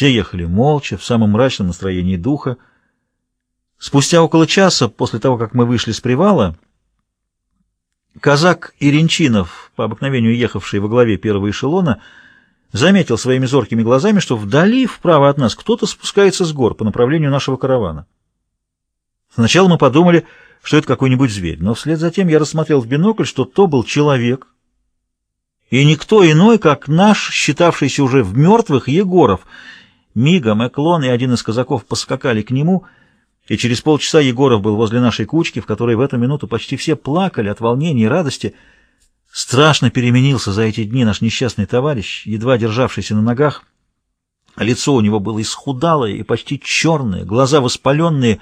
Все ехали молча, в самом мрачном настроении духа. Спустя около часа после того, как мы вышли с привала, казак Иринчинов, по обыкновению ехавший во главе первого эшелона, заметил своими зоркими глазами, что вдали, вправо от нас, кто-то спускается с гор по направлению нашего каравана. Сначала мы подумали, что это какой-нибудь зверь, но вслед за тем я рассмотрел в бинокль, что то был человек, и никто иной, как наш, считавшийся уже в мертвых, Егоров. Мигом Эклон и один из казаков поскакали к нему, и через полчаса Егоров был возле нашей кучки, в которой в эту минуту почти все плакали от волнения и радости, Страшно переменился за эти дни наш несчастный товарищ, едва державшийся на ногах. Лицо у него было исхудалое и почти черное, глаза воспаленные,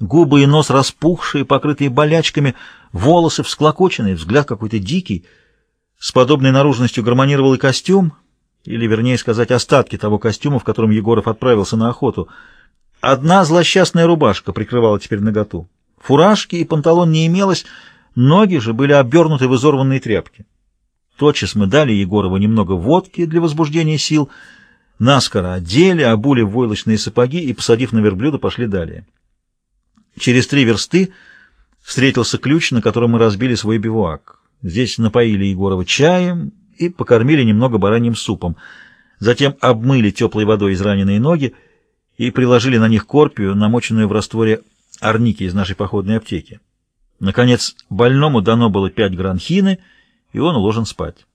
губы и нос распухшие, покрытые болячками, волосы всклокоченные, взгляд какой-то дикий. С подобной наружностью гармонировал и костюм, или, вернее сказать, остатки того костюма, в котором Егоров отправился на охоту. Одна злосчастная рубашка прикрывала теперь наготу. Фуражки и панталон не имелось, Ноги же были обернуты в изорванные тряпки. Тотчас мы дали Егорову немного водки для возбуждения сил, наскоро одели, обули в войлочные сапоги и, посадив на верблюда, пошли далее. Через три версты встретился ключ, на котором мы разбили свой бивуак. Здесь напоили Егорова чаем и покормили немного бараньим супом. Затем обмыли теплой водой израненные ноги и приложили на них корпию, намоченную в растворе арники из нашей походной аптеки. Наконец, больному дано было пять гран хины, и он уложен спать.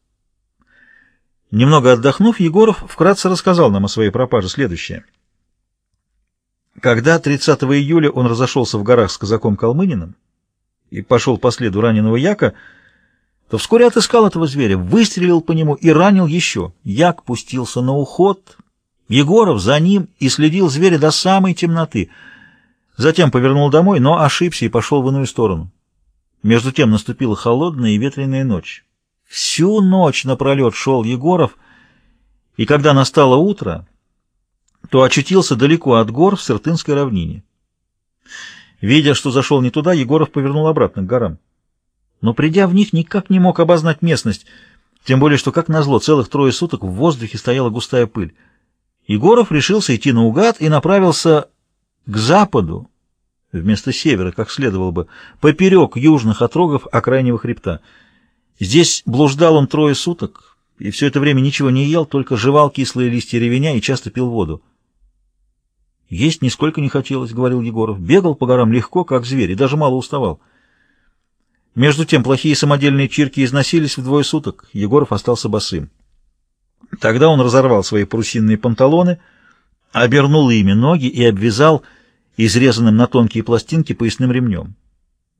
Немного отдохнув, Егоров вкратце рассказал нам о своей пропаже следующее. Когда 30 июля он разошелся в горах с казаком Калмыниным и пошел по следу раненого Яка, то вскоре отыскал этого зверя, выстрелил по нему и ранил еще. Як пустился на уход, Егоров за ним и следил зверя до самой темноты. Затем повернул домой, но ошибся и пошел в иную сторону. Между тем наступила холодная и ветреная ночь. Всю ночь напролет шел Егоров, и когда настало утро, то очутился далеко от гор в Сыртынской равнине. Видя, что зашел не туда, Егоров повернул обратно к горам. Но, придя в них, никак не мог обознать местность, тем более, что, как назло, целых трое суток в воздухе стояла густая пыль. Егоров решился идти наугад и направился к западу, вместо севера, как следовало бы, поперек южных отрогов окраиннего хребта. Здесь блуждал он трое суток, и все это время ничего не ел, только жевал кислые листья ревеня и часто пил воду. «Есть нисколько не хотелось», — говорил Егоров. «Бегал по горам легко, как зверь, и даже мало уставал». Между тем плохие самодельные чирки износились вдвое суток. Егоров остался босым. Тогда он разорвал свои парусинные панталоны, обернул ими ноги и обвязал изрезанным на тонкие пластинки поясным ремнем.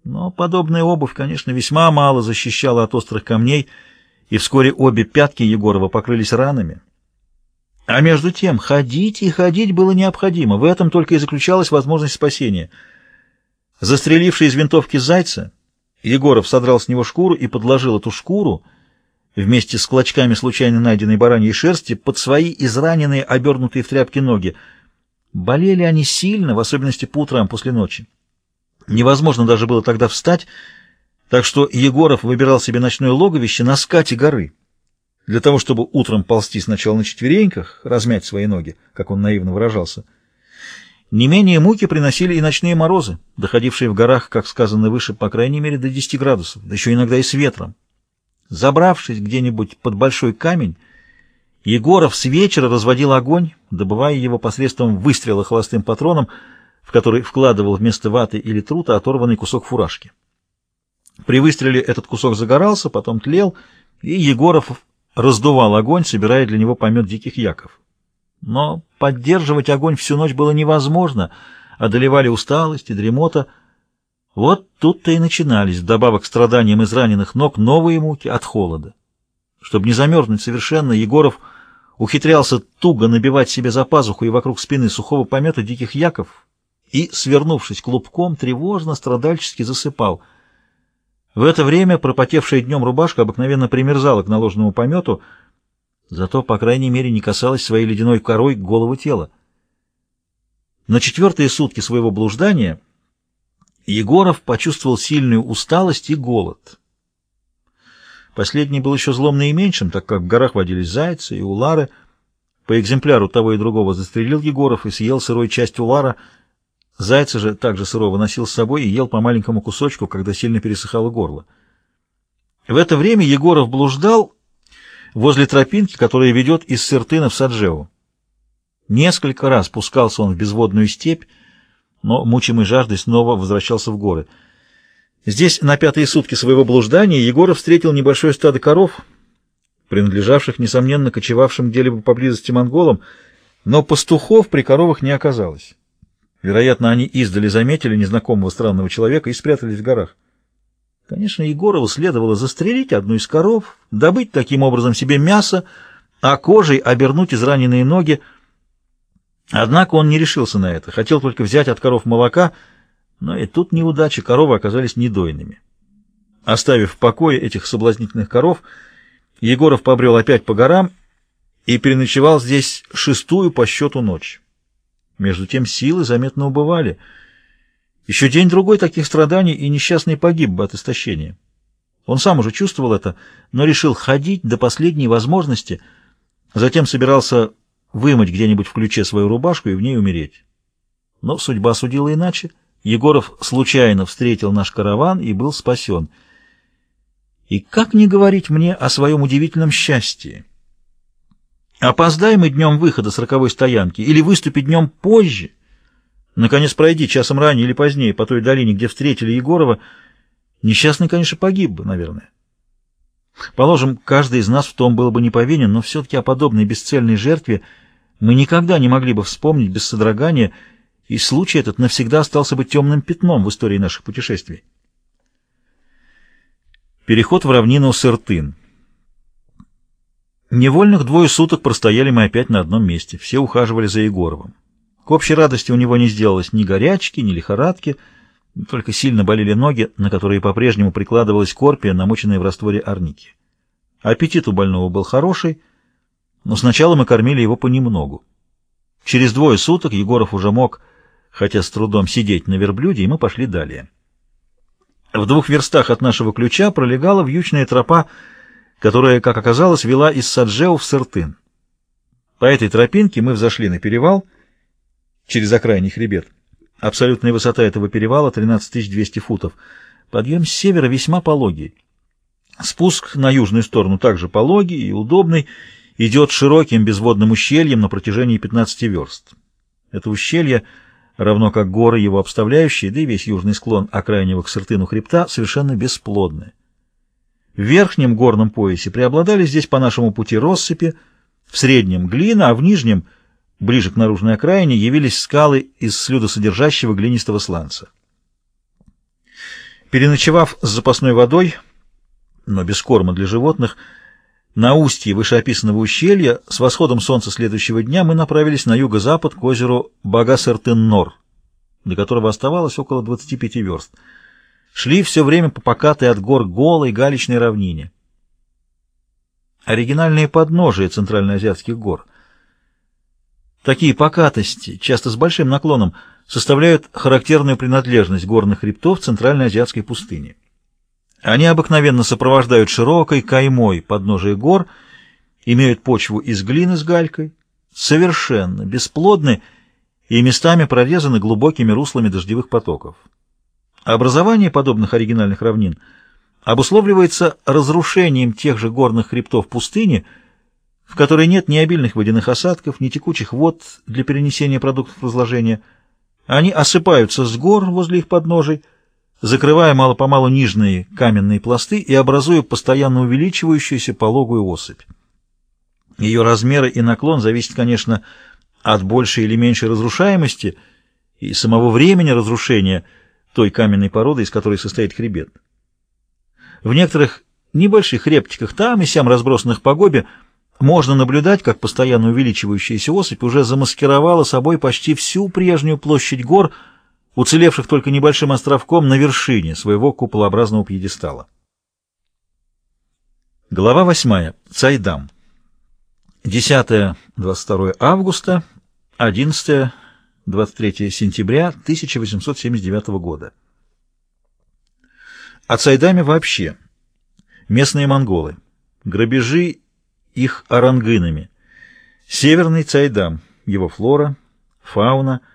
Но подобная обувь, конечно, весьма мало защищала от острых камней, и вскоре обе пятки Егорова покрылись ранами. А между тем, ходить и ходить было необходимо, в этом только и заключалась возможность спасения. Застреливший из винтовки зайца, Егоров содрал с него шкуру и подложил эту шкуру вместе с клочками случайно найденной бараньей шерсти под свои израненные, обернутые в тряпки ноги, Болели они сильно, в особенности по утрам после ночи. Невозможно даже было тогда встать, так что Егоров выбирал себе ночное логовище на скате горы, для того, чтобы утром ползти сначала на четвереньках, размять свои ноги, как он наивно выражался. Не менее муки приносили и ночные морозы, доходившие в горах, как сказано выше, по крайней мере до 10 градусов, да еще иногда и с ветром. Забравшись где-нибудь под большой камень, Егоров с вечера разводил огонь, добывая его посредством выстрела холостым патроном, в который вкладывал вместо ваты или трута оторванный кусок фуражки. При выстреле этот кусок загорался, потом тлел, и Егоров раздувал огонь, собирая для него помет диких яков. Но поддерживать огонь всю ночь было невозможно, одолевали усталость и дремота. Вот тут-то и начинались, вдобавок к страданиям израненных ног, новые муки от холода. Чтобы не замерзнуть совершенно, Егоров — ухитрялся туго набивать себе за пазуху и вокруг спины сухого помета диких яков и, свернувшись клубком, тревожно, страдальчески засыпал. В это время пропотевшая днем рубашка обыкновенно примерзала к наложенному помету, зато, по крайней мере, не касалась своей ледяной корой головы тела. На четвертые сутки своего блуждания Егоров почувствовал сильную усталость и голод — Последний был еще злом наименьшим, так как в горах водились зайцы и улары. По экземпляру того и другого застрелил Егоров и съел сырой часть улара. Зайца же также сырого носил с собой и ел по маленькому кусочку, когда сильно пересыхало горло. В это время Егоров блуждал возле тропинки, которая ведет из Сыртына в Саджеву. Несколько раз пускался он в безводную степь, но, мучимый жаждой, снова возвращался в горы. Здесь на пятые сутки своего блуждания Егоров встретил небольшое стадо коров — принадлежавших, несомненно, кочевавшим где-либо поблизости монголам, но пастухов при коровах не оказалось. Вероятно, они издали заметили незнакомого странного человека и спрятались в горах. Конечно, Егорову следовало застрелить одну из коров, добыть таким образом себе мясо, а кожей обернуть израненные ноги. Однако он не решился на это, хотел только взять от коров молока, но и тут неудача, коровы оказались недойными. Оставив в покое этих соблазнительных коров, Егоров побрел опять по горам и переночевал здесь шестую по счету ночь. Между тем силы заметно убывали. Еще день-другой таких страданий, и несчастный погиб бы от истощения. Он сам уже чувствовал это, но решил ходить до последней возможности, затем собирался вымыть где-нибудь в ключе свою рубашку и в ней умереть. Но судьба судила иначе. Егоров случайно встретил наш караван и был спасен — и как не говорить мне о своем удивительном счастье? Опоздай мы днем выхода с роковой стоянки или выступить днем позже? Наконец пройди часом ранее или позднее по той долине, где встретили Егорова, несчастный, конечно, погиб бы, наверное. Положим, каждый из нас в том был бы не повинен, но все-таки о подобной бесцельной жертве мы никогда не могли бы вспомнить без содрогания, и случай этот навсегда остался бы темным пятном в истории наших путешествий. Переход в равнину Сыртын. Невольных двое суток простояли мы опять на одном месте. Все ухаживали за Егоровым. К общей радости у него не сделалось ни горячки, ни лихорадки, только сильно болели ноги, на которые по-прежнему прикладывалась корпия, намоченная в растворе арники. Аппетит у больного был хороший, но сначала мы кормили его понемногу. Через двое суток Егоров уже мог, хотя с трудом, сидеть на верблюде, и мы пошли далее. В двух верстах от нашего ключа пролегала вьючная тропа, которая, как оказалось, вела из Саджеу в Сыртын. По этой тропинке мы взошли на перевал через окрайний хребет. Абсолютная высота этого перевала 13200 футов. Подъем с севера весьма пологий. Спуск на южную сторону также пологий и удобный, идет широким безводным ущельем на протяжении 15 верст. Это ущелье — равно как горы его обставляющие, да и весь южный склон окраинного к Сыртыну хребта совершенно бесплодны. В верхнем горном поясе преобладали здесь по нашему пути россыпи, в среднем — глина, а в нижнем, ближе к наружной окраине, явились скалы из слюдосодержащего глинистого сланца. Переночевав с запасной водой, но без корма для животных, на устье вышеописанного ущелья с восходом солнца следующего дня мы направились на юго-запад к озеру Багасертын-Нор, до которого оставалось около 25 верст. Шли все время по покатой от гор голой галечной равнине. Оригинальные подножия центральноазиатских гор. Такие покатости, часто с большим наклоном, составляют характерную принадлежность горных хребтов центральноазиатской пустыни. Они обыкновенно сопровождают широкой каймой подножие гор, имеют почву из глины с галькой, совершенно бесплодны и местами прорезаны глубокими руслами дождевых потоков. Образование подобных оригинальных равнин обусловливается разрушением тех же горных хребтов пустыни, в которой нет ни обильных водяных осадков, ни текучих вод для перенесения продуктов разложения. Они осыпаются с гор возле их подножий, закрывая мало-помалу нижние каменные пласты и образуя постоянно увеличивающуюся пологую осыпь. Ее размеры и наклон зависят, конечно, от большей или меньшей разрушаемости и самого времени разрушения той каменной породы, из которой состоит хребет. В некоторых небольших рептиках там и сям разбросанных по гобе можно наблюдать, как постоянно увеличивающаяся осыпь уже замаскировала собой почти всю прежнюю площадь гор, уцелевших только небольшим островком на вершине своего куполообразного пьедестала. Глава 8. Цайдам. 10-22 августа, 11-23 сентября 1879 года. О Цайдаме вообще. Местные монголы. Грабежи их орангынами. Северный Цайдам, его флора, фауна —